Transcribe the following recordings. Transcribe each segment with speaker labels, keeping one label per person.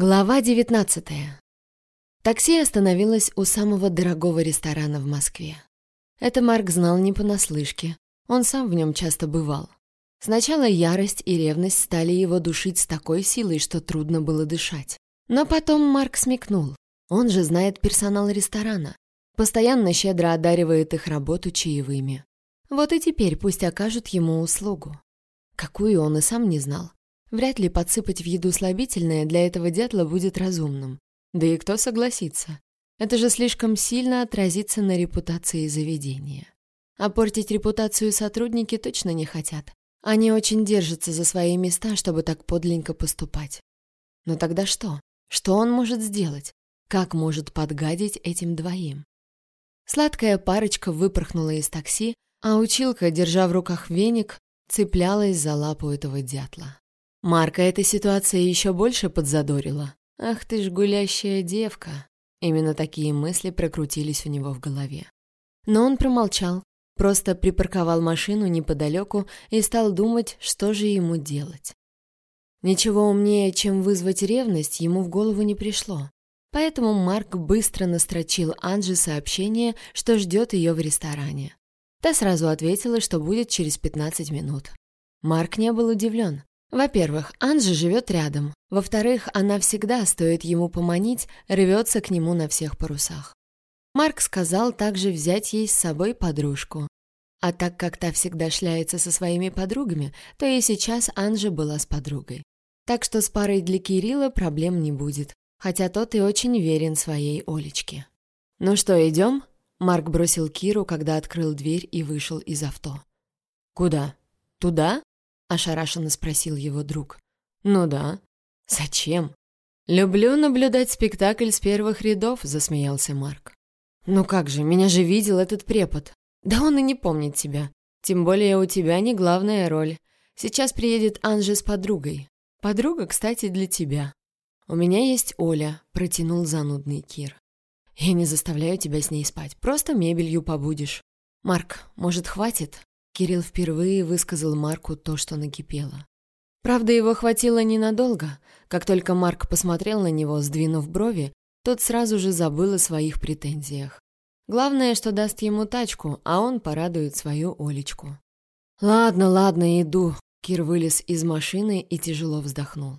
Speaker 1: Глава 19. Такси остановилось у самого дорогого ресторана в Москве. Это Марк знал не понаслышке, он сам в нем часто бывал. Сначала ярость и ревность стали его душить с такой силой, что трудно было дышать. Но потом Марк смекнул. Он же знает персонал ресторана. Постоянно щедро одаривает их работу чаевыми. Вот и теперь пусть окажут ему услугу. Какую он и сам не знал. Вряд ли подсыпать в еду слабительное для этого дятла будет разумным. Да и кто согласится? Это же слишком сильно отразится на репутации заведения. А портить репутацию сотрудники точно не хотят. Они очень держатся за свои места, чтобы так подленько поступать. Но тогда что? Что он может сделать? Как может подгадить этим двоим? Сладкая парочка выпорхнула из такси, а училка, держа в руках веник, цеплялась за лапу этого дятла. Марка эта ситуация еще больше подзадорила. «Ах ты ж гулящая девка!» Именно такие мысли прокрутились у него в голове. Но он промолчал, просто припарковал машину неподалеку и стал думать, что же ему делать. Ничего умнее, чем вызвать ревность, ему в голову не пришло. Поэтому Марк быстро настрочил Анже сообщение, что ждет ее в ресторане. Та сразу ответила, что будет через 15 минут. Марк не был удивлен. Во-первых, Анжи живет рядом. Во-вторых, она всегда, стоит ему поманить, рвется к нему на всех парусах. Марк сказал также взять ей с собой подружку. А так как та всегда шляется со своими подругами, то и сейчас Анжи была с подругой. Так что с парой для Кирилла проблем не будет, хотя тот и очень верен своей Олечке. «Ну что, идем?» Марк бросил Киру, когда открыл дверь и вышел из авто. «Куда? Туда?» — ошарашенно спросил его друг. «Ну да. Зачем?» «Люблю наблюдать спектакль с первых рядов», — засмеялся Марк. «Ну как же, меня же видел этот препод. Да он и не помнит тебя. Тем более у тебя не главная роль. Сейчас приедет Анжи с подругой. Подруга, кстати, для тебя. У меня есть Оля», — протянул занудный Кир. «Я не заставляю тебя с ней спать, просто мебелью побудешь». «Марк, может, хватит?» Кирилл впервые высказал Марку то, что накипело. Правда, его хватило ненадолго. Как только Марк посмотрел на него, сдвинув брови, тот сразу же забыл о своих претензиях. Главное, что даст ему тачку, а он порадует свою Олечку. «Ладно, ладно, иду», — Кир вылез из машины и тяжело вздохнул.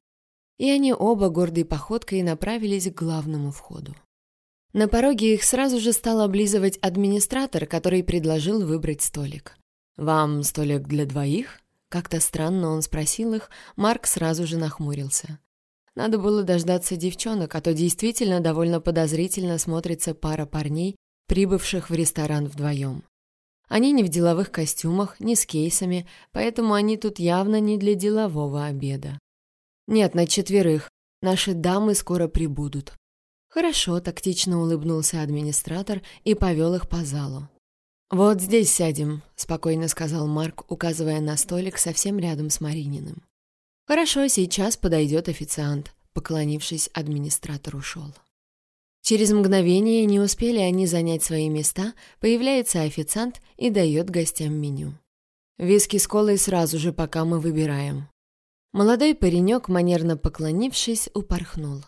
Speaker 1: И они оба гордой походкой направились к главному входу. На пороге их сразу же стал облизывать администратор, который предложил выбрать столик. «Вам столик для двоих?» Как-то странно он спросил их, Марк сразу же нахмурился. Надо было дождаться девчонок, а то действительно довольно подозрительно смотрится пара парней, прибывших в ресторан вдвоем. Они не в деловых костюмах, не с кейсами, поэтому они тут явно не для делового обеда. Нет, на четверых. Наши дамы скоро прибудут. Хорошо, тактично улыбнулся администратор и повел их по залу. «Вот здесь сядем», — спокойно сказал Марк, указывая на столик совсем рядом с Марининым. «Хорошо, сейчас подойдет официант», — поклонившись, администратор ушел. Через мгновение не успели они занять свои места, появляется официант и дает гостям меню. Виски с колой сразу же, пока мы выбираем. Молодой паренек, манерно поклонившись, упорхнул.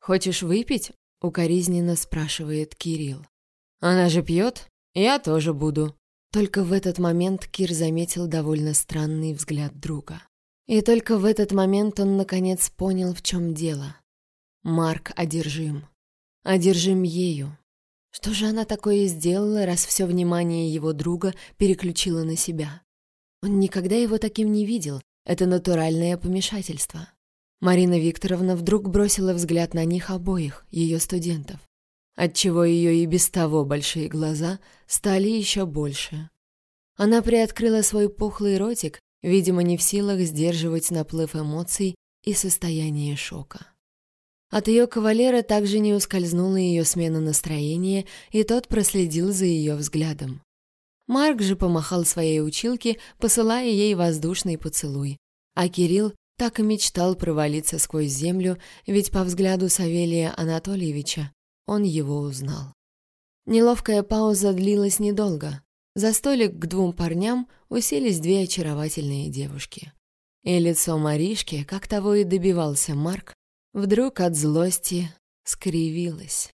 Speaker 1: «Хочешь выпить?» — укоризненно спрашивает Кирилл. «Она же пьет?» «Я тоже буду». Только в этот момент Кир заметил довольно странный взгляд друга. И только в этот момент он наконец понял, в чем дело. Марк одержим. Одержим ею. Что же она такое сделала, раз все внимание его друга переключило на себя? Он никогда его таким не видел. Это натуральное помешательство. Марина Викторовна вдруг бросила взгляд на них обоих, ее студентов отчего ее и без того большие глаза стали еще больше. Она приоткрыла свой пухлый ротик, видимо, не в силах сдерживать наплыв эмоций и состояние шока. От ее кавалера также не ускользнула ее смена настроения, и тот проследил за ее взглядом. Марк же помахал своей училке, посылая ей воздушный поцелуй, а Кирилл так и мечтал провалиться сквозь землю, ведь по взгляду Савелия Анатольевича он его узнал. Неловкая пауза длилась недолго. За столик к двум парням уселись две очаровательные девушки. И лицо Маришки, как того и добивался Марк, вдруг от злости скривилась.